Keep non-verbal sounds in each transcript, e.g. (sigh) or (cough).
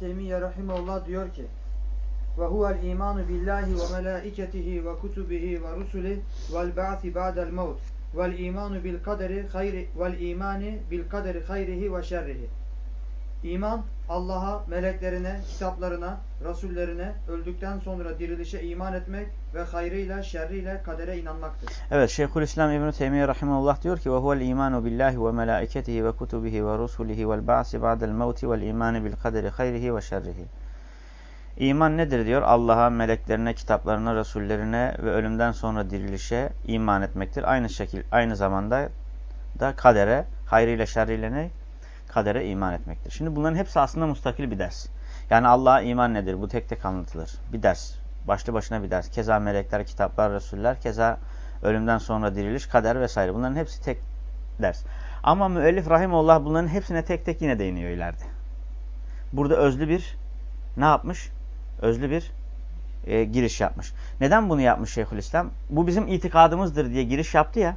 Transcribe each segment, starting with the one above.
Teymiye Rahimullah diyor ki ve huvel imanu billahi ve melaiketihi ve kutubihi ve rusuli vel ba'thi ba'del mevt vel imanu bil kaderi hayri vel imani bil kaderi hayrihi ve şerrihi. İman Allah'a, meleklerine, kitaplarına, rasullerine, öldükten sonra dirilişe iman etmek ve hayrıyla, şerriyle kadere inanmaktır. Evet Şeyhülislam İbn Teymiyye rahimehullah diyor ki ve huvel imanu billahi ve melaiketihi ve kutubihi ve rusulihi vel ba'si ba'del. İman nedir diyor? Allah'a, meleklerine, kitaplarına, rasullerine ve ölümden sonra dirilişe iman etmektir. Aynı şekil, aynı zamanda da kadere, hayrıyla şerriyle ne? Kadere iman etmektir. Şimdi bunların hepsi aslında mustakil bir ders. Yani Allah'a iman nedir? Bu tek tek anlatılır. Bir ders. Başlı başına bir ders. Keza melekler, kitaplar, rasuller, keza ölümden sonra diriliş, kader vesaire. Bunların hepsi tek ders. Ama müellif rahimullah bunların hepsine tek tek yine değiniyor ileride. Burada özlü bir ne yapmış? Özlü bir e, giriş yapmış. Neden bunu yapmış Şeyhülislam? Bu bizim itikadımızdır diye giriş yaptı ya.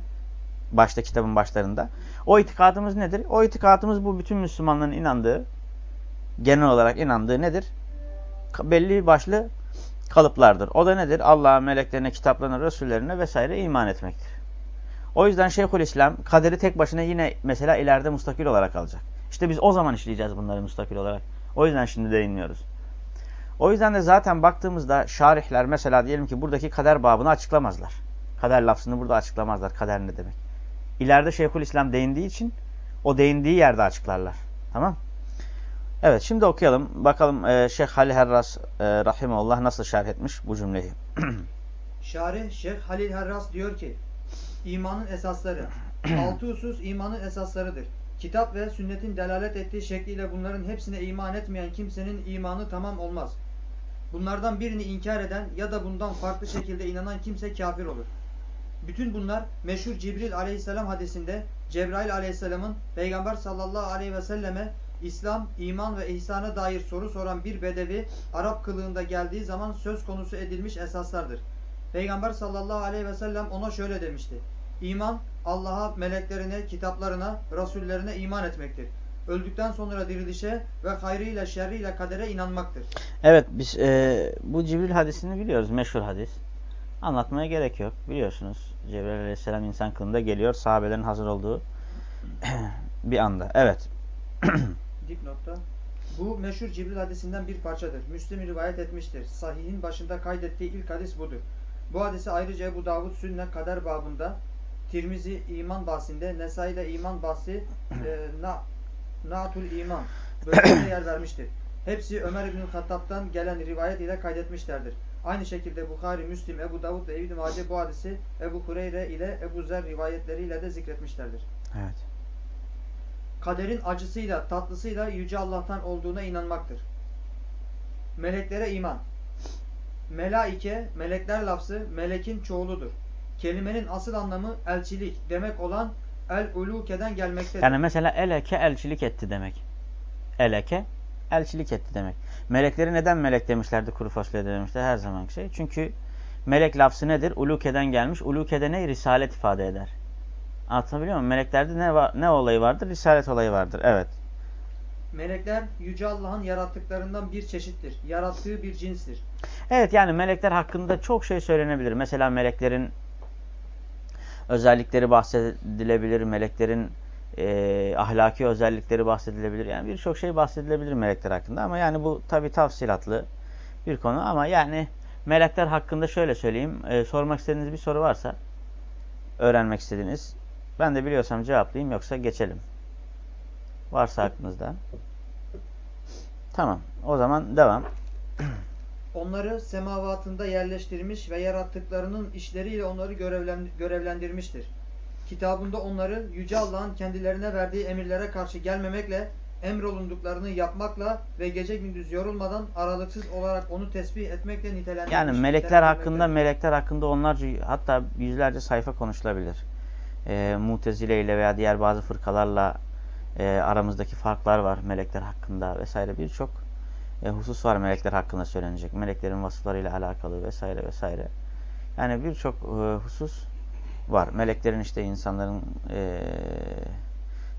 Başta kitabın başlarında. O itikadımız nedir? O itikadımız bu bütün Müslümanların inandığı, genel olarak inandığı nedir? Belli başlı kalıplardır. O da nedir? Allah'a, meleklerine, kitaplarına, Resullerine vesaire iman etmektir. O yüzden Şeyhülislam kaderi tek başına yine mesela ileride mustakil olarak alacak. İşte biz o zaman işleyeceğiz bunları mustakil olarak. O yüzden şimdi değinmiyoruz. O yüzden de zaten baktığımızda şarihler mesela diyelim ki buradaki kader babını açıklamazlar. Kader lafzını burada açıklamazlar. Kader ne demek? İleride Şeyhülislam değindiği için o değindiği yerde açıklarlar. Tamam Evet şimdi okuyalım. Bakalım e, Şeyh Halil Herras e, Rahimullah nasıl şerh etmiş bu cümleyi. (clears throat) Şarih Şeyh Halil Herras diyor ki imanın esasları. (clears throat) Altı husus imanın esaslarıdır. Kitap ve sünnetin delalet ettiği şekliyle bunların hepsine iman etmeyen kimsenin imanı tamam olmaz. Bunlardan birini inkar eden ya da bundan farklı şekilde inanan kimse kafir olur. Bütün bunlar meşhur Cibril aleyhisselam hadisinde Cebrail aleyhisselamın Peygamber sallallahu aleyhi ve selleme İslam, iman ve ihsana dair soru soran bir bedevi Arap kılığında geldiği zaman söz konusu edilmiş esaslardır. Peygamber sallallahu aleyhi ve sellem ona şöyle demişti. İman Allah'a, meleklerine, kitaplarına, rasullerine iman etmektir. Öldükten sonra dirilişe ve hayrıyla şerriyle kadere inanmaktır. Evet biz e, bu Cibril hadisini biliyoruz. Meşhur hadis. Anlatmaya gerek yok. Biliyorsunuz Cebrail aleyhisselam insan kılığında geliyor. Sahabelerin hazır olduğu (clears throat) bir anda. Evet. (clears throat) Dipnotta. Bu meşhur Cibril hadisinden bir parçadır. Müslim rivayet etmiştir. Sahih'in başında kaydettiği ilk hadis budur. Bu hadisi ayrıca Ebu Davud Sünne Kader babında, Tirmizi iman bahsinde, Nesai'de iman bahsi, e, (clears throat) na, Na'tul iman bölümünde yer vermiştir. Hepsi Ömer İbn Hattab'dan gelen rivayet ile kaydetmişlerdir. Aynı şekilde Bukhari, Müslim, Ebu Davud ve İbn-i Mace bu hadisi Ebu Hureyre ile Ebu Zer rivayetleriyle de zikretmişlerdir. Evet. Kaderin acısıyla, tatlısıyla Yüce Allah'tan olduğuna inanmaktır. Meleklere iman. Melaike, melekler lafzı melekin çoğuludur. Kelimenin asıl anlamı elçilik demek olan el-uluke'den gelmektedir. Yani mesela eleke elçilik etti demek. Eleke elçilik etti demek. Melekleri neden melek demişlerdi kuru fasulye demişler her zamanki şey. Çünkü melek lafzı nedir? Uluke'den gelmiş. Uluke'de ne? Risalet ifade eder. Anlatabiliyor muyum? Meleklerde ne, var, ne olayı vardır? Risalet olayı vardır. Evet. Melekler Yüce Allah'ın yarattıklarından bir çeşittir. Yarattığı bir cinstir. Evet yani melekler hakkında çok şey söylenebilir. Mesela meleklerin özellikleri bahsedilebilir. Meleklerin e, ahlaki özellikleri bahsedilebilir. Yani birçok şey bahsedilebilir melekler hakkında. Ama yani bu tabi tafsilatlı bir konu. Ama yani melekler hakkında şöyle söyleyeyim. E, sormak istediğiniz bir soru varsa öğrenmek istediğiniz. Ben de biliyorsam cevaplayayım yoksa geçelim. Varsa aklınızda. Tamam. O zaman devam. (clears throat) Onları semavatında yerleştirmiş ve yarattıklarının işleriyle onları görevlendirmiştir. Kitabında onları Yüce Allah'ın kendilerine verdiği emirlere karşı gelmemekle, emrolunduklarını yapmakla ve gece gündüz yorulmadan aralıksız olarak onu tesbih etmekle nitelendirmiş. Yani melekler hakkında, melekler hakkında onlarca hatta yüzlerce sayfa konuşulabilir. E, Mutezile ile veya diğer bazı fırkalarla e, aramızdaki farklar var melekler hakkında vesaire birçok e, husus var melekler hakkında söylenecek. Meleklerin vasıflarıyla alakalı vesaire vesaire. Yani birçok e, husus var. Meleklerin işte insanların e,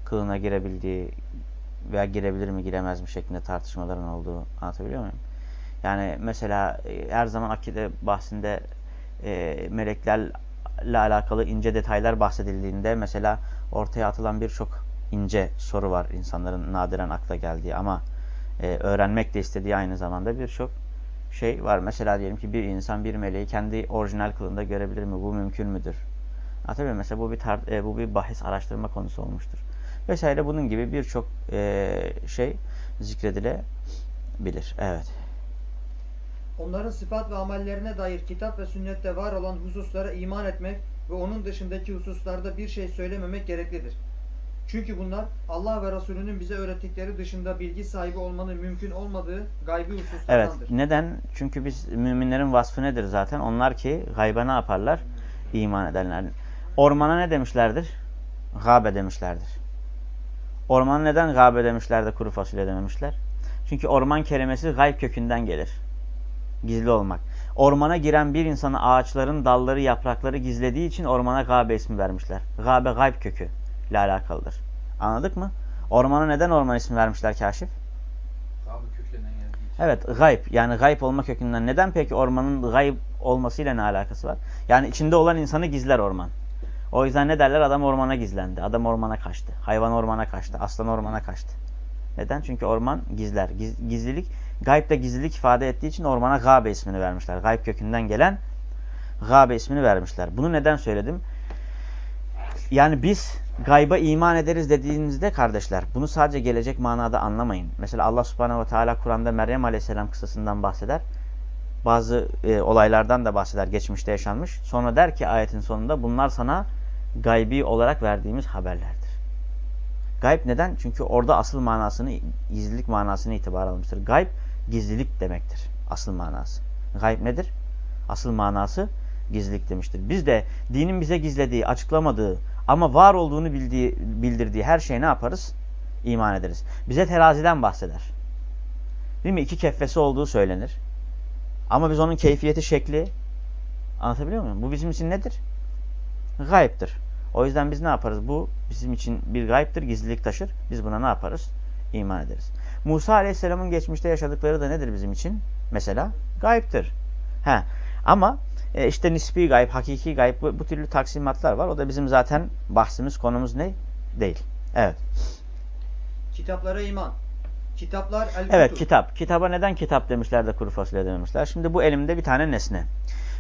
kılına girebildiği veya girebilir mi giremez mi şeklinde tartışmaların olduğu anlatabiliyor muyum? Yani mesela e, her zaman akide bahsinde e, meleklerle alakalı ince detaylar bahsedildiğinde mesela ortaya atılan birçok ince soru var insanların nadiren akla geldiği ama e, öğrenmek de istediği aynı zamanda birçok şey var. Mesela diyelim ki bir insan bir meleği kendi orijinal kılında görebilir mi? Bu mümkün müdür? Anlatabiliyor Mesela bu bir tar e, bu bir bahis araştırma konusu olmuştur. Vesaire bunun gibi birçok e, şey zikredilebilir. Evet. Onların sıfat ve amellerine dair kitap ve sünnette var olan hususlara iman etmek ve onun dışındaki hususlarda bir şey söylememek gereklidir. Çünkü bunlar Allah ve Resulünün bize öğrettikleri dışında bilgi sahibi olmanın mümkün olmadığı gaybi Evet. hususlardandır. Neden? Çünkü biz müminlerin vasfı nedir zaten? Onlar ki gayba ne yaparlar? İman ederler. Ormana ne demişlerdir? Gabe demişlerdir. Ormana neden gabe demişler de kuru fasulye dememişler? Çünkü orman kelimesi gayb kökünden gelir. Gizli olmak. Ormana giren bir insana ağaçların dalları, yaprakları gizlediği için ormana gabe ismi vermişler. Gabe gayb kökü ile alakalıdır. Anladık mı? Ormana neden orman ismi vermişler kaşif? Evet gayb yani gayb olma kökünden. Neden peki ormanın gayb olmasıyla ne alakası var? Yani içinde olan insanı gizler orman. O yüzden ne derler? Adam ormana gizlendi. Adam ormana kaçtı. Hayvan ormana kaçtı. Aslan ormana kaçtı. Neden? Çünkü orman gizler. Giz, gizlilik, gayb de gizlilik ifade ettiği için ormana gabe ismini vermişler. Gayb kökünden gelen gabe ismini vermişler. Bunu neden söyledim? Yani biz gayba iman ederiz dediğinizde kardeşler bunu sadece gelecek manada anlamayın. Mesela Allah subhanehu ve teala Kur'an'da Meryem aleyhisselam kıssasından bahseder. Bazı e, olaylardan da bahseder geçmişte yaşanmış. Sonra der ki ayetin sonunda bunlar sana gaybi olarak verdiğimiz haberlerdir. Gayb neden? Çünkü orada asıl manasını, gizlilik manasını itibar almıştır. Gayb gizlilik demektir. Asıl manası. Gayb nedir? Asıl manası gizlilik demiştir. Biz de dinin bize gizlediği, açıklamadığı ama var olduğunu bildiği, bildirdiği her şeye ne yaparız? İman ederiz. Bize teraziden bahseder. Değil mi? İki keffesi olduğu söylenir. Ama biz onun keyfiyeti, şekli anlatabiliyor muyum? Bu bizim için nedir? Gayiptir. O yüzden biz ne yaparız? Bu bizim için bir gayiptir, gizlilik taşır. Biz buna ne yaparız? İman ederiz. Musa Aleyhisselam'ın geçmişte yaşadıkları da nedir bizim için? Mesela gayiptir. He. Ama e, işte nispi gayb, hakiki gayb bu, bu türlü taksimatlar var. O da bizim zaten bahsimiz, konumuz ne? Değil. Evet. Kitaplara iman. Kitaplar el Evet kitap. Kitaba neden kitap demişler de kuru fasulye dememişler. Şimdi bu elimde bir tane nesne.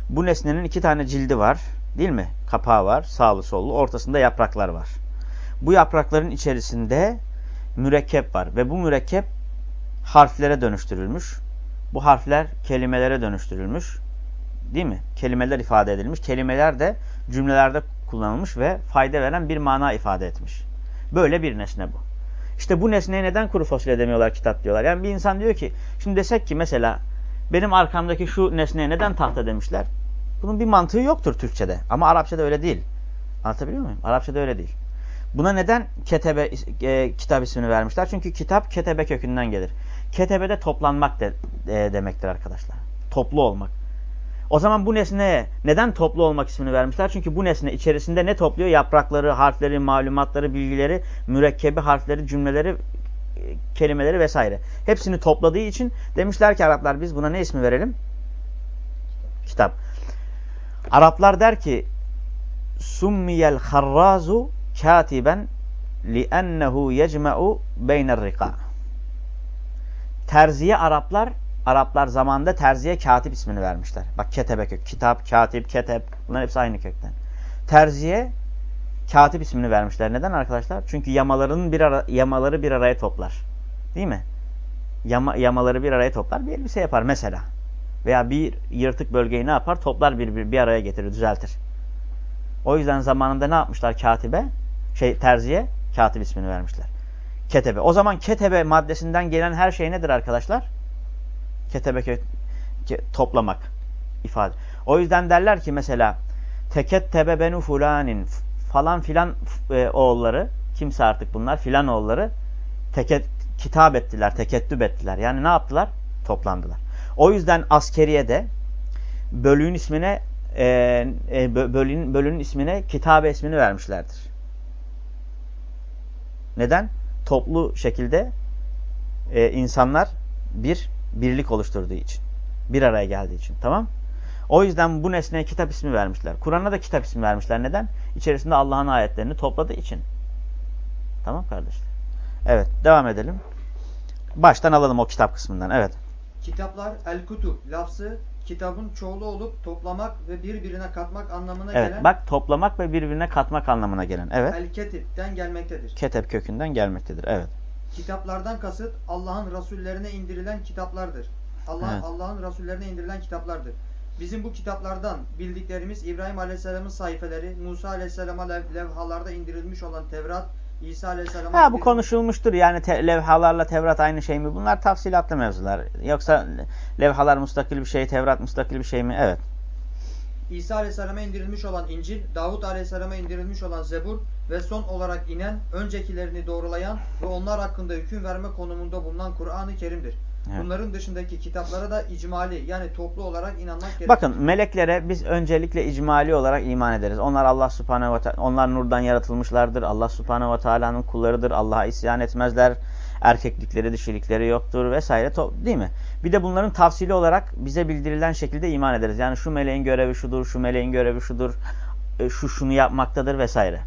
Bu nesnenin iki tane cildi var. Değil mi? Kapağı var. Sağlı sollu. Ortasında yapraklar var. Bu yaprakların içerisinde mürekkep var. Ve bu mürekkep harflere dönüştürülmüş. Bu harfler kelimelere dönüştürülmüş. Değil mi? Kelimeler ifade edilmiş. Kelimeler de cümlelerde kullanılmış ve fayda veren bir mana ifade etmiş. Böyle bir nesne bu. İşte bu nesneye neden kuru fasulye demiyorlar kitap diyorlar. Yani bir insan diyor ki şimdi desek ki mesela benim arkamdaki şu nesneye neden tahta demişler? Bunun bir mantığı yoktur Türkçe'de. Ama Arapçada öyle değil. Anlatabiliyor muyum? Arapçada öyle değil. Buna neden ketebe e, kitap ismini vermişler? Çünkü kitap ketebe kökünden gelir. Ketebe de toplanmak de, e, demektir arkadaşlar. Toplu olmak. O zaman bu nesneye neden toplu olmak ismini vermişler? Çünkü bu nesne içerisinde ne topluyor? Yaprakları, harfleri, malumatları, bilgileri, mürekkebi, harfleri, cümleleri, kelimeleri vesaire. Hepsini topladığı için demişler ki Araplar biz buna ne ismi verelim? Kitap. Araplar der ki Summiyel harrazu katiben li'ennehu yecme'u beyner rika. Terziye Araplar Araplar zamanında terziye katip ismini vermişler. Bak ketebe kök. Kitap, katip, ketep. Bunlar hepsi aynı kökten. Terziye katip ismini vermişler. Neden arkadaşlar? Çünkü yamaların bir ara, yamaları bir araya toplar. Değil mi? Yama, yamaları bir araya toplar. Bir elbise yapar mesela. Veya bir yırtık bölgeyi ne yapar? Toplar bir, bir, bir araya getirir, düzeltir. O yüzden zamanında ne yapmışlar katibe? Şey terziye katip ismini vermişler. Ketebe. O zaman ketebe maddesinden gelen her şey nedir arkadaşlar? Ketebe ke, toplamak ifade. O yüzden derler ki mesela tekettebe benu fulanin falan filan e, oğulları kimse artık bunlar filan oğulları teket, kitap ettiler, tekettüb ettiler. Yani ne yaptılar? Toplandılar. O yüzden askeriyede bölüğün ismine e, e, bölüğün, bölüğün ismine kitabe ismini vermişlerdir. Neden? Toplu şekilde e, insanlar bir birlik oluşturduğu için. Bir araya geldiği için. Tamam O yüzden bu nesneye kitap ismi vermişler. Kur'an'a da kitap ismi vermişler. Neden? İçerisinde Allah'ın ayetlerini topladığı için. Tamam kardeşler. Evet devam edelim. Baştan alalım o kitap kısmından. Evet. Kitaplar el-kutub lafzı kitabın çoğulu olup toplamak ve birbirine katmak anlamına Evet gelen bak toplamak ve birbirine katmak anlamına gelen. Evet. el-ketipten gelmektedir. Ketep kökünden gelmektedir. Evet. Kitaplardan kasıt Allah'ın rasullerine indirilen kitaplardır. Allah Evet. Allah'ın rasullerine indirilen kitaplardır. Bizim bu kitaplardan bildiklerimiz İbrahim Aleyhisselam'ın sayfeleri, Musa Aleyhisselam'a lev- levhalarda indirilmiş olan Tevrat, İsa Aleyhisselam'a Ha bu konuşulmuştur. Yani te- levhalarla Tevrat aynı şey mi? Bunlar tafsilatlı mevzular. Yoksa levhalar mustakil bir şey, Tevrat mustakil bir şey mi? Evet. İsa Aleyhisselam'a indirilmiş olan İncil, Davut Aleyhisselam'a indirilmiş olan Zebur ve son olarak inen, öncekilerini doğrulayan ve onlar hakkında hüküm verme konumunda bulunan Kur'an-ı Kerim'dir. Evet. Bunların dışındaki kitaplara da icmali yani toplu olarak inanmak gerekir. Bakın meleklere biz öncelikle icmali olarak iman ederiz. Onlar Allah Subhanahu ve Teala, onlar nurdan yaratılmışlardır. Allah Subhanahu ve Teala'nın kullarıdır. Allah'a isyan etmezler. Erkeklikleri, dişilikleri yoktur vesaire. Değil mi? Bir de bunların tafsili olarak bize bildirilen şekilde iman ederiz. Yani şu meleğin görevi şudur, şu meleğin görevi şudur, e, şu şunu yapmaktadır vesaire.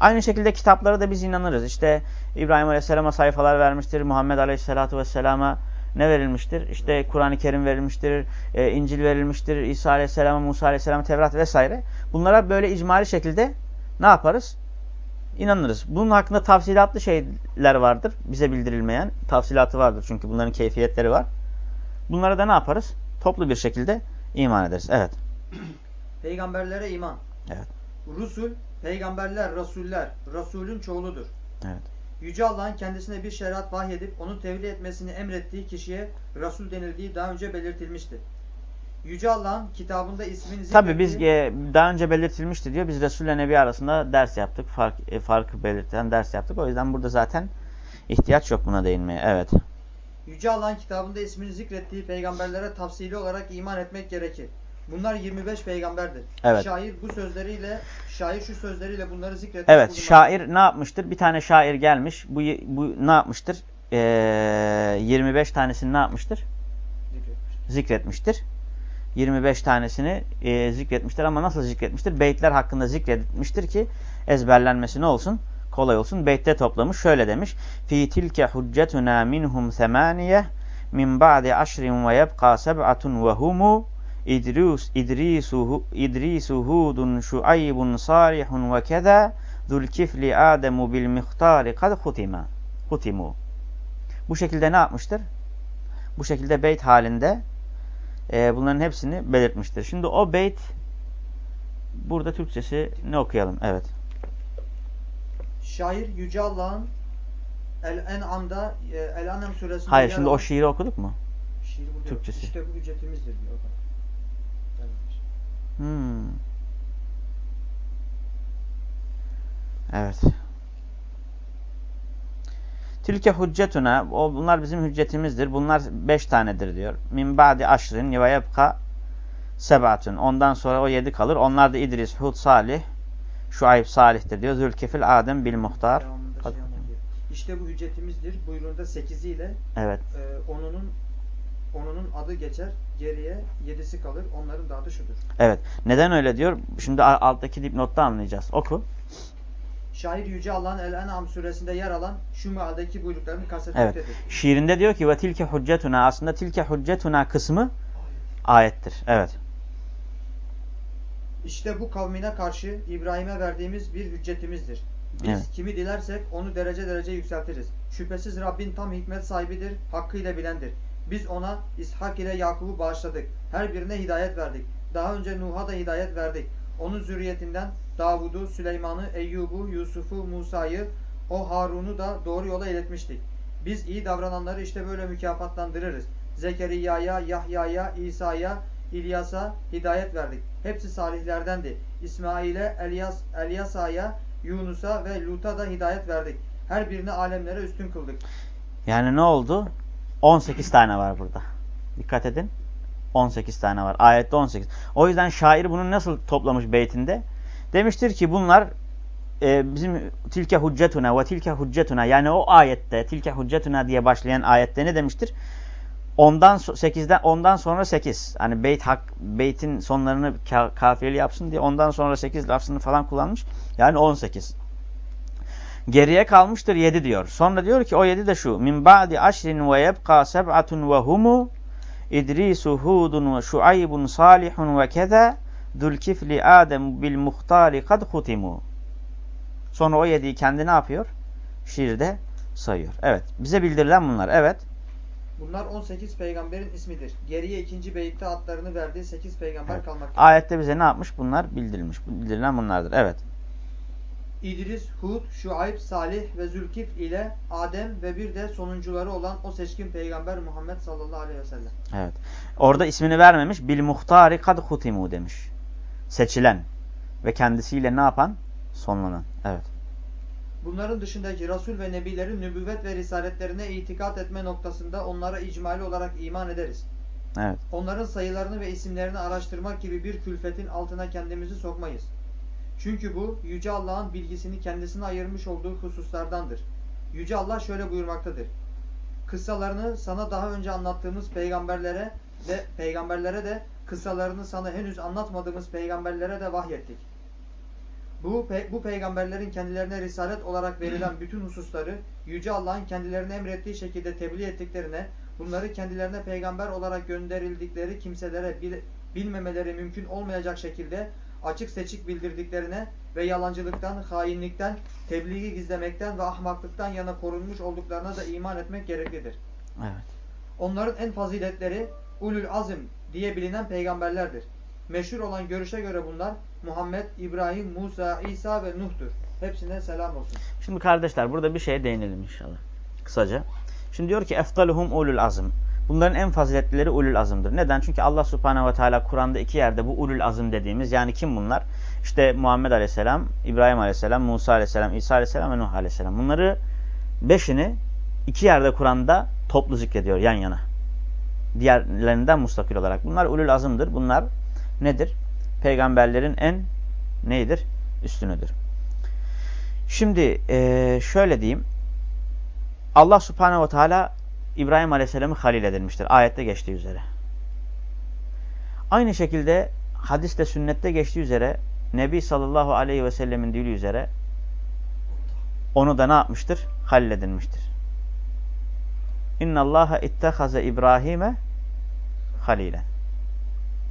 Aynı şekilde kitaplara da biz inanırız. İşte İbrahim Aleyhisselam'a sayfalar vermiştir. Muhammed Aleyhisselatü Vesselam'a ne verilmiştir? İşte Kur'an-ı Kerim verilmiştir, e, İncil verilmiştir, İsa Aleyhisselam'a, Musa Aleyhisselam'a, Tevrat vesaire. Bunlara böyle icmali şekilde ne yaparız? İnanırız. Bunun hakkında tafsilatlı şeyler vardır. Bize bildirilmeyen tafsilatı vardır. Çünkü bunların keyfiyetleri var. Bunlara da ne yaparız? Toplu bir şekilde iman ederiz. Evet. (clears throat) Peygamberlere iman. Evet. Rusul, peygamberler, rasuller, rasulün çoğuludur. Evet. Yüce Allah'ın kendisine bir şeriat vahyedip onu tebliğ etmesini emrettiği kişiye Rasul denildiği daha önce belirtilmişti. Yüce Allah'ın kitabında ismini Tabi biz e, daha önce belirtilmişti diyor. Biz Resul ile Nebi arasında ders yaptık. Fark, e, farkı belirten ders yaptık. O yüzden burada zaten ihtiyaç yok buna değinmeye. Evet. Yüce Allah'ın kitabında ismini zikrettiği peygamberlere tafsili olarak iman etmek gerekir. Bunlar 25 peygamberdir. Evet. Şair bu sözleriyle, şair şu sözleriyle bunları zikretmiş. Evet. bulunmaktadır. Şair ne yapmıştır? Bir tane şair gelmiş. Bu, bu ne yapmıştır? E, 25 tanesini ne yapmıştır? Zikretmiş. Zikretmiştir. 25 tanesini e, zikretmiştir ama nasıl zikretmiştir? Beytler hakkında zikretmiştir ki ezberlenmesi ne olsun? Kolay olsun. Beytte toplamış. Şöyle demiş. Fi tilke huccetuna minhum semaniye min ba'di aşrin ve yebqa seb'atun ve humu İdris, İdrisuhu, İdrisuhudun şuaybun salihun ve keza zulkifli ademu bil mihtari kad hutima. Hutimu. Bu şekilde ne yapmıştır? Bu şekilde beyt halinde e, bunların hepsini belirtmiştir. Şimdi o beyt burada Türkçesi ne okuyalım? Evet. Şair Yüce Allah'ın El-En'am'da e, El-An'am suresinde Hayır şimdi o şiiri okuduk mu? Şiir burada yok. Türkçesi. İşte bu ücretimizdir diyor. Hmm. Evet. Tilke hüccetuna, o bunlar bizim hüccetimizdir. Bunlar beş tanedir diyor. Min ba'di aşrin ve yebka sebatun. Ondan sonra o yedi kalır. Onlar da İdris, Hud, Salih, Şuayb, Salih'tir diyor. Zülkefil, Adem, bil muhtar. Şey. İşte bu hüccetimizdir. Buyruğunda 8'iyle Evet. e, onunun onunun adı geçer. Geriye 7'si kalır. Onların da adı şudur. Evet. Neden öyle diyor? Şimdi alttaki dipnotta anlayacağız. Oku. Şair Yüce Allah'ın El-En'am suresinde yer alan şu mealdeki buyruklarını Evet. kastetmektedir. Şiirinde diyor ki ve tilke hüccetuna aslında tilke hüccetuna kısmı ayettir. Evet. İşte bu kavmine karşı İbrahim'e verdiğimiz bir hüccetimizdir. Biz Evet. kimi dilersek onu derece derece yükseltiriz. Şüphesiz Rabbin tam hikmet sahibidir, hakkıyla bilendir. Biz ona İshak ile Yakub'u bağışladık. Her birine hidayet verdik. Daha önce Nuh'a da hidayet verdik. Onun zürriyetinden Davud'u, Süleyman'ı, Eyyub'u, Yusuf'u, Musa'yı, o Harun'u da doğru yola iletmiştik. Biz iyi davrananları işte böyle mükafatlandırırız. Zekeriya'ya, Yahya'ya, İsa'ya, İlyas'a hidayet verdik. Hepsi salihlerdendi. İsmail'e, Elyas, Elyasa'ya, Yunus'a ve Lut'a da hidayet verdik. Her birini alemlere üstün kıldık. Yani ne oldu? 18 tane var burada. Dikkat edin. 18 tane var. Ayette 18. O yüzden şair bunu nasıl toplamış beytinde? Demiştir ki bunlar e, bizim tilke hüccetuna ve tilke hüccetuna yani o ayette tilke hüccetuna diye başlayan ayette ne demiştir? Ondan 8'den ondan sonra 8. Hani beyt hak beytin sonlarını ka, kafiyeli yapsın diye ondan sonra 8 lafzını falan kullanmış. Yani 18. Geriye kalmıştır 7 diyor. Sonra diyor ki o 7 de şu. Min ba'di aşrin ve yebqa seb'atun ve humu İdrisu Hudun ve Şuaybun Salihun ve keza Dülkifli Adem bil muhtari kad hutimu. Sonra o yediği kendi ne yapıyor? Şiirde sayıyor. Evet. Bize bildirilen bunlar. Evet. Bunlar 18 peygamberin ismidir. Geriye ikinci beyitte adlarını verdiği 8 peygamber Evet. kalmaktadır. Ayette bize ne yapmış? Bunlar bildirilmiş. Bildirilen bunlardır. Evet. İdris, Hud, Şuayb, Salih ve Zülkif ile Adem ve bir de sonuncuları olan o seçkin peygamber Muhammed sallallahu aleyhi ve sellem. Evet. Orada ismini vermemiş. Bil muhtari kad hutimu demiş. Seçilen ve kendisiyle ne yapan? Sonlanan. Evet. Bunların dışındaki Resul ve Nebilerin nübüvvet ve risaletlerine itikat etme noktasında onlara icmali olarak iman ederiz. Evet. Onların sayılarını ve isimlerini araştırmak gibi bir külfetin altına kendimizi sokmayız. Çünkü bu Yüce Allah'ın bilgisini kendisine ayırmış olduğu hususlardandır. Yüce Allah şöyle buyurmaktadır. Kıssalarını sana daha önce anlattığımız peygamberlere de peygamberlere de kıssalarını sana henüz anlatmadığımız peygamberlere de vahyettik. Bu, pe bu peygamberlerin kendilerine risalet olarak verilen bütün hususları Yüce Allah'ın kendilerine emrettiği şekilde tebliğ ettiklerine, bunları kendilerine peygamber olarak gönderildikleri kimselere bil bilmemeleri mümkün olmayacak şekilde açık seçik bildirdiklerine ve yalancılıktan, hainlikten, tebliği gizlemekten ve ahmaklıktan yana korunmuş olduklarına da iman etmek gereklidir. Evet. Onların en faziletleri ulul azim diye bilinen peygamberlerdir. Meşhur olan görüşe göre bunlar Muhammed, İbrahim, Musa, İsa ve Nuh'tur. Hepsine selam olsun. Şimdi kardeşler burada bir şeye değinelim inşallah. Kısaca. Şimdi diyor ki eftaluhum ulul azm. Bunların en faziletlileri ulul azımdır. Neden? Çünkü Allah subhanehu ve teala Kur'an'da iki yerde bu ulul azım dediğimiz yani kim bunlar? İşte Muhammed aleyhisselam, İbrahim aleyhisselam, Musa aleyhisselam, İsa aleyhisselam ve Nuh aleyhisselam. Bunları beşini iki yerde Kur'an'da toplu zikrediyor yan yana. Diğerlerinden mustakil olarak. Bunlar ulul azımdır. Bunlar nedir? Peygamberlerin en neydir? Üstünüdür. Şimdi e, şöyle diyeyim. Allah subhanehu ve teala İbrahim aleyhisselamı halil edilmiştir. Ayette geçtiği üzere. Aynı şekilde hadiste sünnette geçtiği üzere Nebi sallallahu aleyhi ve sellemin dili üzere onu da ne yapmıştır? Halil edilmiştir. İnna Allaha ittehaze İbrahim'e halilen.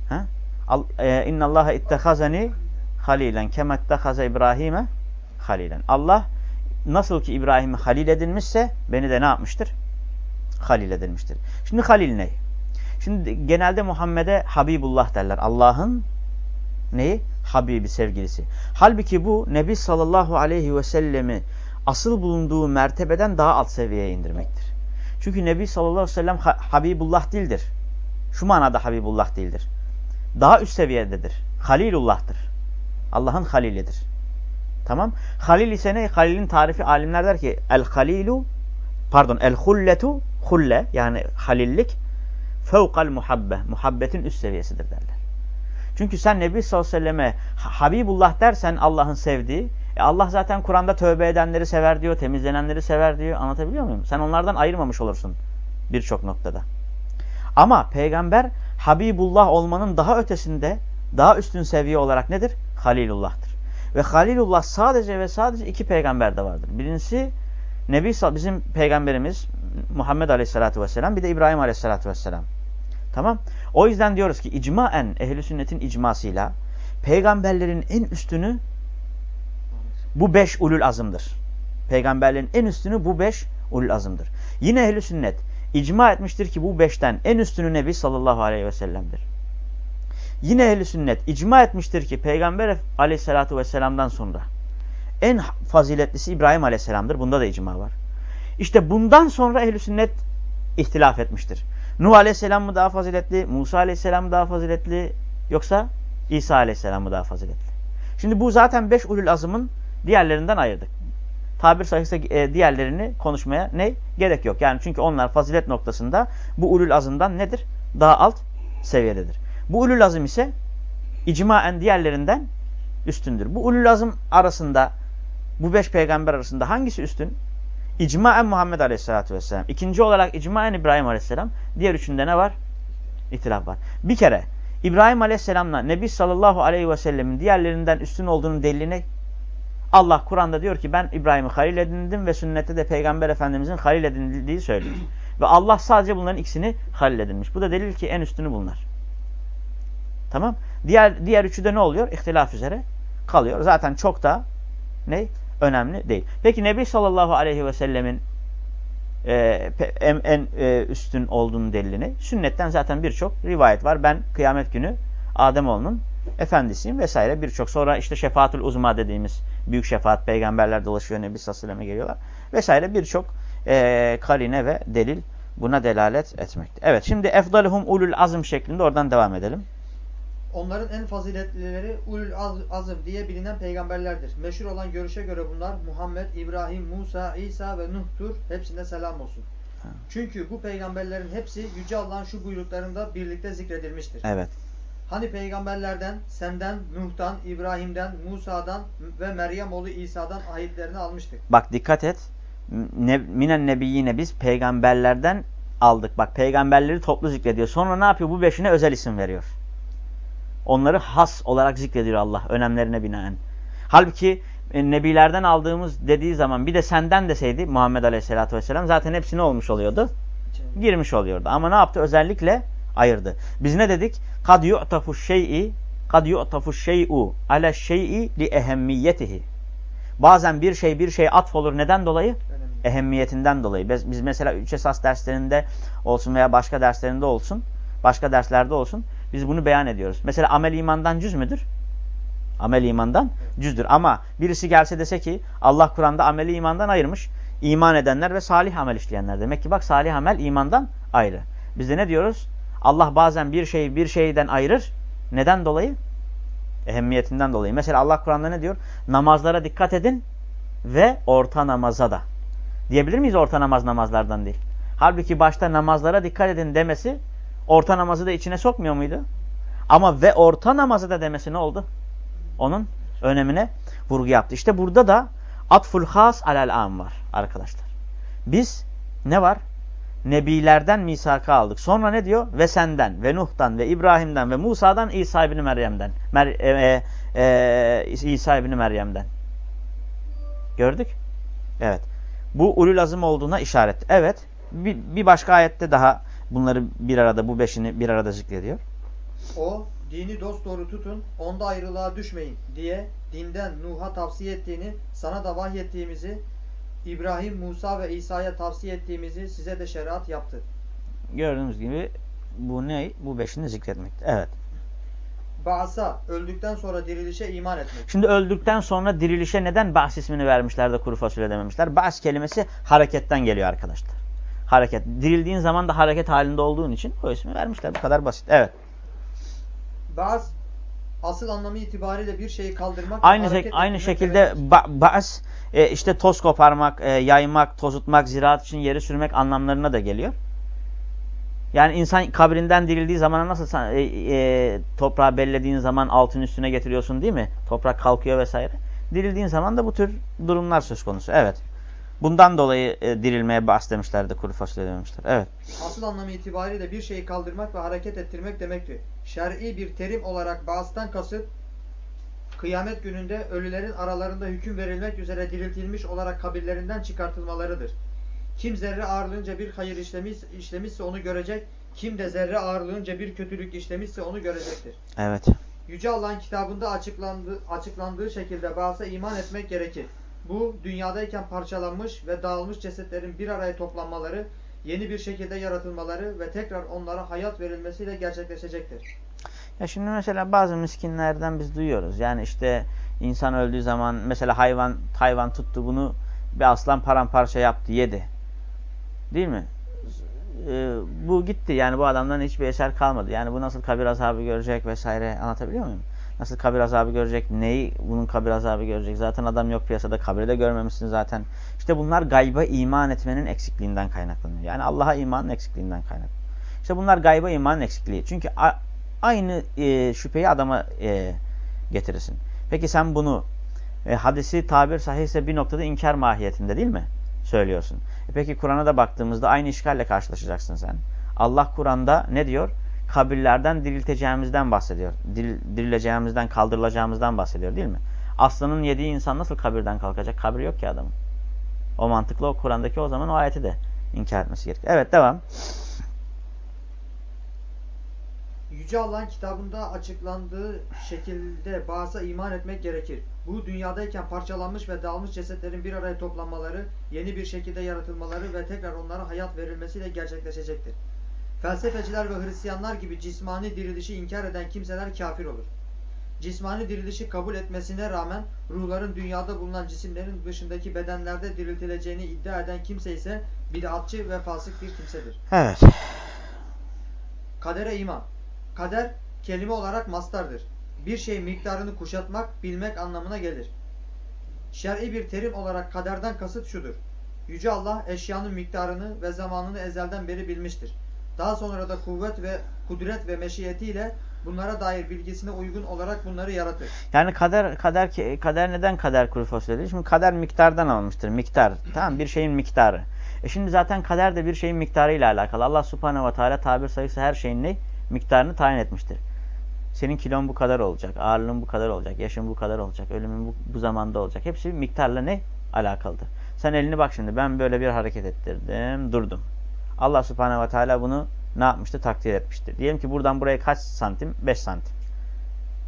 Ha? E, İnna Allaha ittehazeni halilen kema ittehaze İbrahim'e halilen. Allah nasıl ki İbrahim'i halil edilmişse beni de ne yapmıştır? Halil edilmiştir. Şimdi halil ne? Şimdi genelde Muhammed'e Habibullah derler. Allah'ın neyi? Habibi, sevgilisi. Halbuki bu Nebi sallallahu aleyhi ve sellemi asıl bulunduğu mertebeden daha alt seviyeye indirmektir. Çünkü Nebi sallallahu aleyhi ve sellem Habibullah değildir. Şu manada Habibullah değildir. Daha üst seviyededir. Halilullah'tır. Allah'ın halilidir. Tamam. Halil ise ne? Halil'in tarifi alimler der ki el halilu pardon el hulletu hulle yani halillik fevkal muhabbe muhabbetin üst seviyesidir derler. Çünkü sen Nebi sallallahu aleyhi ve selleme Habibullah dersen Allah'ın sevdiği e Allah zaten Kur'an'da tövbe edenleri sever diyor, temizlenenleri sever diyor. Anlatabiliyor muyum? Sen onlardan ayırmamış olursun birçok noktada. Ama peygamber Habibullah olmanın daha ötesinde, daha üstün seviye olarak nedir? Halilullah'tır. Ve Halilullah sadece ve sadece iki peygamberde vardır. Birincisi Nebi bizim peygamberimiz Muhammed Aleyhisselatü Vesselam bir de İbrahim Aleyhisselatü Vesselam. Tamam. O yüzden diyoruz ki icmaen ehli sünnetin icmasıyla peygamberlerin en üstünü bu beş ulul azımdır. Peygamberlerin en üstünü bu beş ulul azımdır. Yine ehli sünnet icma etmiştir ki bu beşten en üstünü Nebi sallallahu aleyhi ve sellem'dir. Yine ehli sünnet icma etmiştir ki Peygamber aleyhissalatu vesselam'dan sonra en faziletlisi İbrahim aleyhisselam'dır. Bunda da icma var. İşte bundan sonra ehli sünnet ihtilaf etmiştir. Nuh aleyhisselam mı daha faziletli, Musa aleyhisselam mı daha faziletli yoksa İsa aleyhisselam mı daha faziletli? Şimdi bu zaten beş ulul azımın diğerlerinden ayırdık. Tabir sayısı e, diğerlerini konuşmaya ne? Gerek yok. Yani çünkü onlar fazilet noktasında bu ulul azımdan nedir? Daha alt seviyededir. Bu ulul azım ise icmaen diğerlerinden üstündür. Bu ulul azım arasında bu beş peygamber arasında hangisi üstün? İcmaen Muhammed Aleyhisselatü Vesselam. İkinci olarak icmaen İbrahim Aleyhisselam. Diğer üçünde ne var? İhtilaf var. Bir kere İbrahim Aleyhisselam'la Nebi sallallahu aleyhi ve sellemin diğerlerinden üstün olduğunun delili Allah Kur'an'da diyor ki ben İbrahim'i halil edindim ve sünnette de Peygamber Efendimizin halil edinildiği söylüyor. ve Allah sadece bunların ikisini halil edinmiş. Bu da delil ki en üstünü bunlar. Tamam. Diğer diğer üçü de ne oluyor? İhtilaf üzere kalıyor. Zaten çok da ne? Önemli değil. Peki Nebi sallallahu aleyhi ve sellemin e, en, en e, üstün olduğunu delilini sünnetten zaten birçok rivayet var. Ben kıyamet günü Ademoğlunun efendisiyim vesaire birçok. Sonra işte şefaatül uzma dediğimiz büyük şefaat peygamberler dolaşıyor Nebi sallallahu aleyhi ve geliyorlar. Vesaire birçok e, karine ve delil buna delalet etmekte. Evet şimdi efdaluhum ulul azm şeklinde oradan devam edelim. Onların en faziletlileri ulul azm diye bilinen peygamberlerdir. Meşhur olan görüşe göre bunlar Muhammed, İbrahim, Musa, İsa ve Nuh'tur. Hepsine selam olsun. Ha. Çünkü bu peygamberlerin hepsi Yüce Allah'ın şu buyruklarında birlikte zikredilmiştir. Evet. Hani peygamberlerden, senden, Nuh'tan, İbrahim'den, Musa'dan ve Meryem oğlu İsa'dan ayetlerini almıştık. Bak dikkat et. Ne, minen nebiyyine biz peygamberlerden aldık. Bak peygamberleri toplu zikrediyor. Sonra ne yapıyor? Bu beşine özel isim veriyor. Onları has olarak zikrediyor Allah önemlerine binaen. Halbuki e, nebilerden aldığımız dediği zaman bir de senden deseydi Muhammed Aleyhisselatü Vesselam zaten hepsi ne olmuş oluyordu? Girmiş oluyordu. Ama ne yaptı? Özellikle ayırdı. Biz ne dedik? Kad yu'tafu şey'i kad yu'tafu şey'u ala şey'i li ehemmiyetihi. Bazen bir şey bir şey atf olur. Neden dolayı? Önemli. Ehemmiyetinden dolayı. Biz, biz mesela üç esas derslerinde olsun veya başka derslerinde olsun, başka derslerde olsun biz bunu beyan ediyoruz. Mesela amel imandan cüz müdür? Amel imandan cüzdür. Ama birisi gelse dese ki Allah Kur'an'da ameli imandan ayırmış. İman edenler ve salih amel işleyenler. Demek ki bak salih amel imandan ayrı. Biz de ne diyoruz? Allah bazen bir şeyi bir şeyden ayırır. Neden dolayı? Ehemmiyetinden dolayı. Mesela Allah Kur'an'da ne diyor? Namazlara dikkat edin ve orta namaza da. Diyebilir miyiz orta namaz namazlardan değil? Halbuki başta namazlara dikkat edin demesi orta namazı da içine sokmuyor muydu? Ama ve orta namazı da demesi ne oldu? Onun önemine vurgu yaptı. İşte burada da atful has alel am var arkadaşlar. Biz ne var? Nebilerden misaka aldık. Sonra ne diyor? Ve senden, ve Nuh'tan, ve İbrahim'den, ve Musa'dan, İsa ibn Meryem'den. Mer e, e, e, İsa ibn Meryem'den. Gördük? Evet. Bu ulul azım olduğuna işaret. Evet. Bir, bir başka ayette daha bunları bir arada, bu beşini bir arada zikrediyor. O, dini dosdoğru tutun, onda ayrılığa düşmeyin diye dinden Nuh'a tavsiye ettiğini, sana da vahyettiğimizi İbrahim, Musa ve İsa'ya tavsiye ettiğimizi size de şeriat yaptı. Gördüğünüz gibi bu ne? Bu beşini zikretmekte. Evet. Ba'sa, öldükten sonra dirilişe iman etmek. Şimdi öldükten sonra dirilişe neden Ba's ismini vermişler de kuru fasulye dememişler? Ba's kelimesi hareketten geliyor arkadaşlar. Hareket. Dirildiğin zaman da hareket halinde olduğun için o ismi vermişler. Bu kadar basit. Evet. Ba'z asıl anlamı itibariyle bir şeyi kaldırmak. Aynı, şek aynı şekilde Ba's e, işte toz koparmak, e, yaymak, tozutmak, ziraat için yeri sürmek anlamlarına da geliyor. Yani insan kabrinden dirildiği zaman nasıl e, e, toprağı bellediğin zaman altın üstüne getiriyorsun değil mi? Toprak kalkıyor vesaire. Dirildiğin zaman da bu tür durumlar söz konusu. Evet. Bundan dolayı e, dirilmeye bahs demişlerdi, kuru fasulye demişler. Evet. Asıl anlamı itibariyle bir şeyi kaldırmak ve hareket ettirmek demektir. Şer'i bir terim olarak bahstan kasıt kıyamet gününde ölülerin aralarında hüküm verilmek üzere diriltilmiş olarak kabirlerinden çıkartılmalarıdır. Kim zerre ağırlığınca bir hayır işlemiş, işlemişse onu görecek, kim de zerre ağırlığınca bir kötülük işlemişse onu görecektir. Evet. Yüce Allah'ın kitabında açıklandığı, açıklandığı şekilde bahse iman etmek gerekir. Bu dünyadayken parçalanmış ve dağılmış cesetlerin bir araya toplanmaları, yeni bir şekilde yaratılmaları ve tekrar onlara hayat verilmesiyle gerçekleşecektir. Ya şimdi mesela bazı miskinlerden biz duyuyoruz. Yani işte insan öldüğü zaman mesela hayvan hayvan tuttu bunu bir aslan paramparça yaptı, yedi. Değil mi? Ee, bu gitti. Yani bu adamdan hiçbir eser kalmadı. Yani bu nasıl kabir azabı görecek vesaire anlatabiliyor muyum? Nasıl kabir azabı görecek? Neyi bunun kabir azabı görecek? Zaten adam yok piyasada. Kabri de görmemişsin zaten. İşte bunlar gayba iman etmenin eksikliğinden kaynaklanıyor. Yani Allah'a imanın eksikliğinden kaynaklanıyor. İşte bunlar gayba imanın eksikliği. Çünkü aynı e, şüpheyi adama e, getirirsin. Peki sen bunu E, hadisi tabir sahihse bir noktada inkar mahiyetinde değil mi? Söylüyorsun. E, peki Kur'an'a da baktığımızda aynı işgalle karşılaşacaksın sen. Allah Kur'an'da ne diyor? Kabirlerden dirilteceğimizden bahsediyor. Diril, dirileceğimizden, kaldırılacağımızdan bahsediyor değil mi? Aslanın yediği insan nasıl kabirden kalkacak? Kabir yok ki adamın. O mantıklı o Kur'an'daki o zaman o ayeti de inkar etmesi gerekiyor. Evet devam. Yüce Allah'ın kitabında açıklandığı şekilde bağısa iman etmek gerekir. Bu dünyadayken parçalanmış ve dağılmış cesetlerin bir araya toplanmaları, yeni bir şekilde yaratılmaları ve tekrar onlara hayat verilmesiyle gerçekleşecektir. Felsefeciler ve Hristiyanlar gibi cismani dirilişi inkar eden kimseler kafir olur. Cismani dirilişi kabul etmesine rağmen ruhların dünyada bulunan cisimlerin dışındaki bedenlerde diriltileceğini iddia eden kimse ise bid'atçı ve fasık bir kimsedir. Evet. Kadere iman. Kader kelime olarak mastardır. Bir şey miktarını kuşatmak, bilmek anlamına gelir. Şer'i bir terim olarak kaderden kasıt şudur. Yüce Allah eşyanın miktarını ve zamanını ezelden beri bilmiştir. Daha sonra da kuvvet ve kudret ve meşiyetiyle bunlara dair bilgisine uygun olarak bunları yaratır. Yani kader kader kader neden kader kuru fasulye Şimdi kader miktardan alınmıştır. Miktar. Tamam bir şeyin miktarı. E şimdi zaten kader de bir şeyin miktarı ile alakalı. Allah Subhanahu ve Teala tabir sayısı her şeyin ne? Miktarını tayin etmiştir. Senin kilon bu kadar olacak, ağırlığın bu kadar olacak, yaşın bu kadar olacak, ölümün bu, bu zamanda olacak. Hepsi miktarla ne? Alakalıdır. Sen elini bak şimdi ben böyle bir hareket ettirdim, durdum. Allah Subhanahu ve Teala bunu ne yapmıştı? Takdir etmiştir. Diyelim ki buradan buraya kaç santim? 5 santim.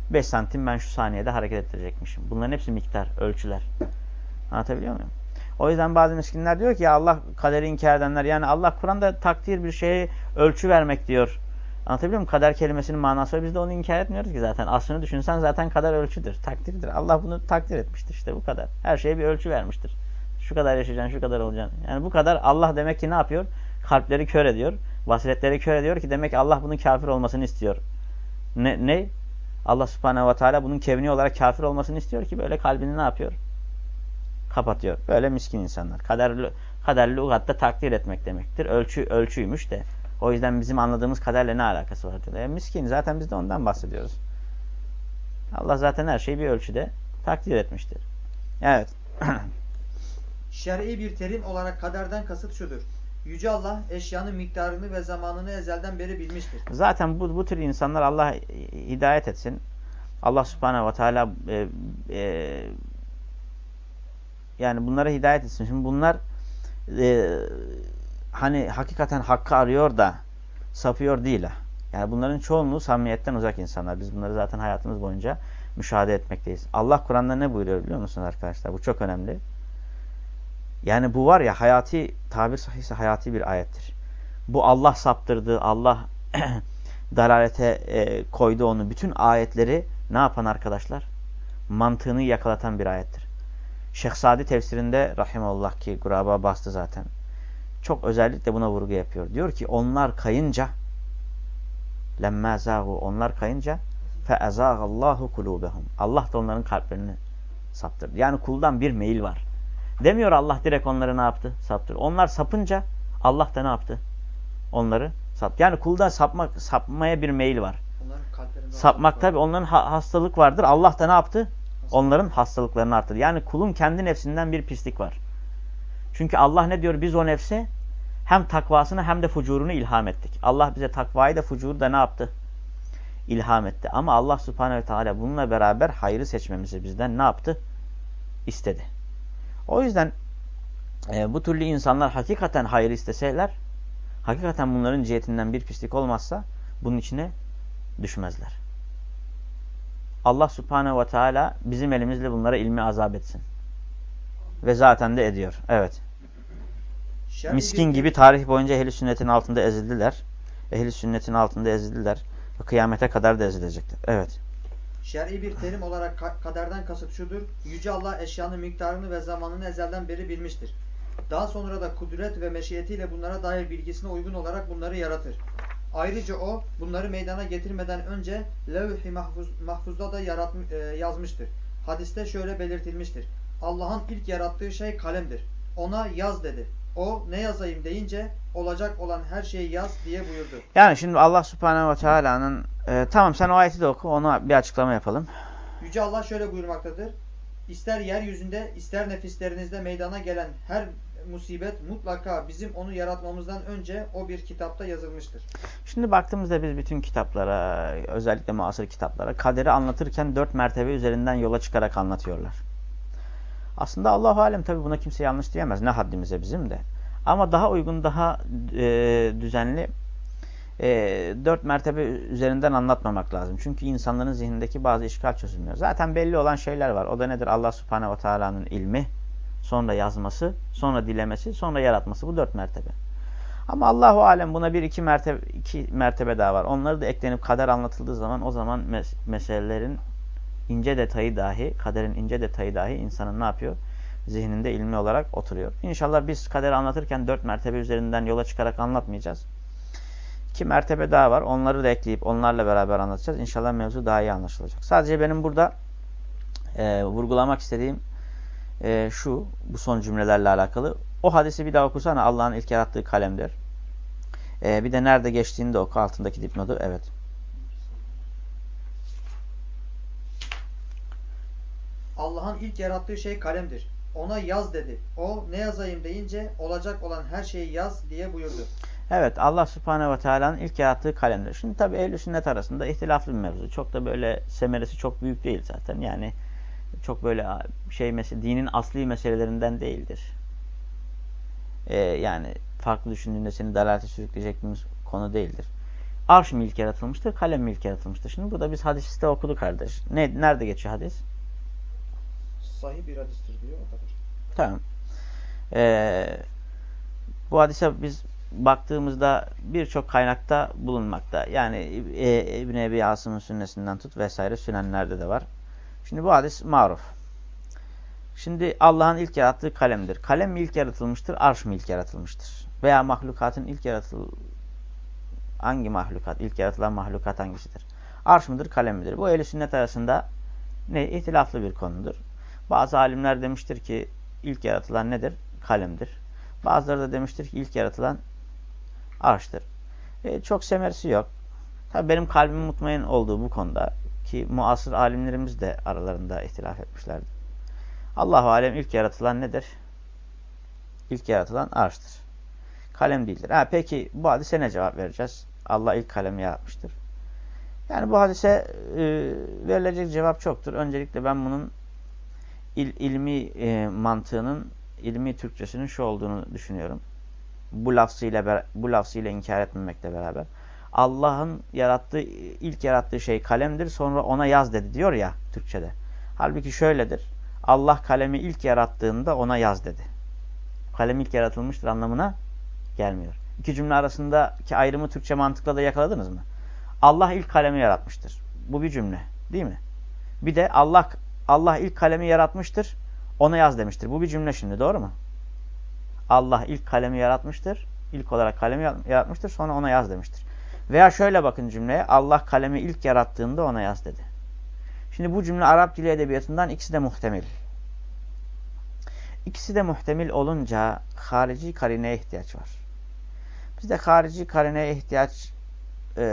5 santim ben şu saniyede hareket ettirecekmişim. Bunların hepsi miktar, ölçüler. Anlatabiliyor muyum? O yüzden bazı miskinler diyor ki ya Allah kaderi inkar edenler yani Allah Kur'an'da takdir bir şeye ölçü vermek diyor. Anlatabiliyor muyum? Kader kelimesinin manası. Biz de onu inkar etmiyoruz ki zaten. Aslını düşünsen zaten kader ölçüdür. Takdirdir. Allah bunu takdir etmiştir işte bu kadar. Her şeye bir ölçü vermiştir. Şu kadar yaşayacaksın, şu kadar olacaksın. Yani bu kadar Allah demek ki ne yapıyor? Kalpleri kör ediyor. Basiretleri kör ediyor ki demek Allah bunun kafir olmasını istiyor. Ne? ne? Allah subhanehu ve teala bunun kevni olarak kafir olmasını istiyor ki böyle kalbini ne yapıyor? Kapatıyor. Böyle miskin insanlar. Kader, kader lügatta takdir etmek demektir. Ölçü ölçüymüş de. O yüzden bizim anladığımız kaderle ne alakası var diyorlar. Yani miskin zaten biz de ondan bahsediyoruz. Allah zaten her şeyi bir ölçüde takdir etmiştir. Evet. (clears throat) Şer'i bir terim olarak kaderden kasıt şudur. Yüce Allah eşyanın miktarını ve zamanını ezelden beri bilmiştir. Zaten bu, bu tür insanlar Allah hidayet etsin. Allah subhanehu ve teala e, e, yani bunlara hidayet etsin. Şimdi bunlar e, hani hakikaten hakkı arıyor da sapıyor değil. Yani bunların çoğunluğu samimiyetten uzak insanlar. Biz bunları zaten hayatımız boyunca müşahede etmekteyiz. Allah Kur'an'da ne buyuruyor biliyor musunuz arkadaşlar? Bu çok önemli. Yani bu var ya hayati, tabir sahihse hayati bir ayettir. Bu Allah saptırdı, Allah (clears throat) dalalete e, koydu onu. Bütün ayetleri ne yapan arkadaşlar? Mantığını yakalatan bir ayettir. Şeyh Sadi tefsirinde rahimeullah ki kuraba bastı zaten. Çok özellikle buna vurgu yapıyor. Diyor ki onlar kayınca lemmâ zâhu onlar kayınca feezâgallâhu kulûbehum. Allah da onların kalplerini saptırdı. Yani kuldan bir meyil var. Demiyor Allah direkt onları ne yaptı? Saptır. Onlar sapınca Allah da ne yaptı? Onları saptı. Yani kulda sapmak, sapmaya bir meyil var. Sapmak tabi onların ha hastalık vardır. Allah da ne yaptı? Onların hastalıklarını arttırdı. Yani kulun kendi nefsinden bir pislik var. Çünkü Allah ne diyor? Biz o nefse hem takvasını hem de fucurunu ilham ettik. Allah bize takvayı da fucuru da ne yaptı? İlham etti. Ama Allah subhanehu ve teala bununla beraber hayrı seçmemizi bizden ne yaptı? İstedi. O yüzden e, bu türlü insanlar hakikaten hayır isteseler, hakikaten bunların cihetinden bir pislik olmazsa bunun içine düşmezler. Allah subhanehu ve teala bizim elimizle bunlara ilmi azap etsin. Ve zaten de ediyor. Evet. Miskin gibi tarih boyunca ehli sünnetin altında ezildiler. Ehli sünnetin altında ezildiler. Kıyamete kadar da ezilecekler. Evet. Şer'i bir terim olarak kaderden kasıt şudur. Yüce Allah eşyanın miktarını ve zamanını ezelden beri bilmiştir. Daha sonra da kudret ve meşiyetiyle bunlara dair bilgisine uygun olarak bunları yaratır. Ayrıca o bunları meydana getirmeden önce levh-i mahfuz, mahfuzda da yarat, e, yazmıştır. Hadiste şöyle belirtilmiştir. Allah'ın ilk yarattığı şey kalemdir. Ona yaz dedi. O ne yazayım deyince olacak olan her şeyi yaz diye buyurdu. Yani şimdi Allah subhanehu ve teala'nın e, tamam sen o ayeti de oku ona bir açıklama yapalım. Yüce Allah şöyle buyurmaktadır. İster yeryüzünde ister nefislerinizde meydana gelen her musibet mutlaka bizim onu yaratmamızdan önce o bir kitapta yazılmıştır. Şimdi baktığımızda biz bütün kitaplara, özellikle muasır kitaplara kaderi anlatırken dört mertebe üzerinden yola çıkarak anlatıyorlar. Aslında Allahu alem tabi buna kimse yanlış diyemez. Ne haddimize bizim de. Ama daha uygun, daha e, düzenli e, dört mertebe üzerinden anlatmamak lazım. Çünkü insanların zihnindeki bazı işgal çözülmüyor. Zaten belli olan şeyler var. O da nedir? Allah subhanehu ve teala'nın ilmi, sonra yazması, sonra dilemesi, sonra yaratması. Bu dört mertebe. Ama Allahu alem buna bir iki mertebe, iki mertebe daha var. Onları da eklenip kader anlatıldığı zaman o zaman mes meselelerin ince detayı dahi, kaderin ince detayı dahi insanın ne yapıyor? Zihninde ilmi olarak oturuyor. İnşallah biz kaderi anlatırken dört mertebe üzerinden yola çıkarak anlatmayacağız. İki mertebe daha var. Onları da ekleyip onlarla beraber anlatacağız. İnşallah mevzu daha iyi anlaşılacak. Sadece benim burada e, vurgulamak istediğim e, şu, bu son cümlelerle alakalı. O hadisi bir daha okusana Allah'ın ilk yarattığı kalemdir. E, bir de nerede geçtiğini de oku altındaki dipnotu. Evet. Allah'ın ilk yarattığı şey kalemdir. Ona yaz dedi. O ne yazayım deyince olacak olan her şeyi yaz diye buyurdu. Evet Allah subhanehu ve teala'nın ilk yarattığı kalemdir. Şimdi tabi ehl sünnet arasında ihtilaflı bir mevzu. Çok da böyle semeresi çok büyük değil zaten. Yani çok böyle şey mesela dinin asli meselelerinden değildir. Ee, yani farklı düşündüğünde seni dalalete sürükleyecek bir konu değildir. Arş mı ilk yaratılmıştır, kalem mi ilk yaratılmıştır? Şimdi burada biz hadiste okuduk kardeş. Ne, nerede geçiyor hadis? Sahih bir hadistir diyor o kadar. Tamam. Ee, bu hadise biz baktığımızda birçok kaynakta bulunmakta. Yani e, İbn Ebi Asım'ın sünnesinden tut vesaire sünenlerde de var. Şimdi bu hadis maruf. Şimdi Allah'ın ilk yarattığı kalemdir. Kalem mi ilk yaratılmıştır, arş mı ilk yaratılmıştır? Veya mahlukatın ilk yaratıl hangi mahlukat, ilk yaratılan mahlukat hangisidir? Arş mıdır, kalem midir? Bu ehl sünnet arasında ne ihtilaflı bir konudur. Bazı alimler demiştir ki ilk yaratılan nedir? Kalemdir. Bazıları da demiştir ki ilk yaratılan arştır. E, çok semersi yok. Tabi benim kalbim mutmain olduğu bu konuda ki muasır alimlerimiz de aralarında ihtilaf etmişlerdi. Allahu alem ilk yaratılan nedir? İlk yaratılan arştır. Kalem değildir. Ha, peki bu hadise ne cevap vereceğiz? Allah ilk kalemi yaratmıştır. Yani bu hadise e, verilecek cevap çoktur. Öncelikle ben bunun il, ilmi e, mantığının, ilmi Türkçesinin şu olduğunu düşünüyorum. Bu lafzıyla bu lafzıyla inkar etmemekle beraber. Allah'ın yarattığı ilk yarattığı şey kalemdir. Sonra ona yaz dedi diyor ya Türkçede. Halbuki şöyledir. Allah kalemi ilk yarattığında ona yaz dedi. Kalem ilk yaratılmıştır anlamına gelmiyor. İki cümle arasındaki ayrımı Türkçe mantıkla da yakaladınız mı? Allah ilk kalemi yaratmıştır. Bu bir cümle değil mi? Bir de Allah Allah ilk kalemi yaratmıştır. Ona yaz demiştir. Bu bir cümle şimdi doğru mu? Allah ilk kalemi yaratmıştır. İlk olarak kalemi yaratmıştır. Sonra ona yaz demiştir. Veya şöyle bakın cümleye. Allah kalemi ilk yarattığında ona yaz dedi. Şimdi bu cümle Arap dili edebiyatından ikisi de muhtemel. İkisi de muhtemel olunca harici karineye ihtiyaç var. Bizde harici karineye ihtiyaç e,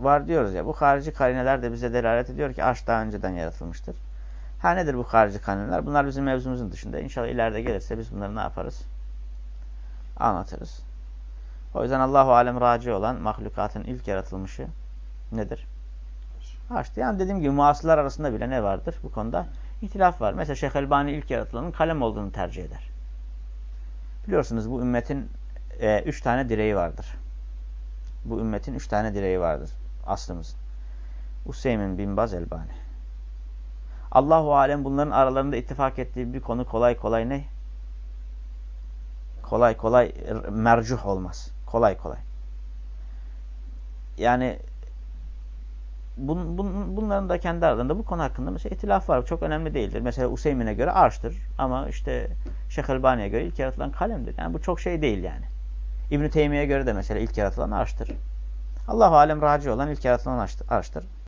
var diyoruz ya. Bu harici karineler de bize delalet ediyor ki arş daha önceden yaratılmıştır. Ha nedir bu harici karineler? Bunlar bizim mevzumuzun dışında. İnşallah ileride gelirse biz bunları ne yaparız? Anlatırız. O yüzden Allahu alem raci olan mahlukatın ilk yaratılmışı nedir? Arştı. Yani dediğim gibi muasırlar arasında bile ne vardır bu konuda? İhtilaf var. Mesela Şeyh Elbani ilk yaratılanın kalem olduğunu tercih eder. Biliyorsunuz bu ümmetin e, üç tane direği vardır. Bu ümmetin üç tane direği vardır. Aslımız. Useymin bin Baz Elbani. Allahu alem bunların aralarında ittifak ettiği bir konu kolay kolay ne? Kolay kolay mercuh olmaz. Kolay kolay. Yani bun, bun, bunların da kendi aralarında bu konu hakkında mesela itilaf var. Çok önemli değildir. Mesela Useymin'e göre arştır. Ama işte Şeyh Elbani'ye göre ilk yaratılan kalemdir. Yani bu çok şey değil yani. İbn-i Teymiye'ye göre de mesela ilk yaratılan arştır. Allah-u Alem raci olan ilk yaratılan arştır.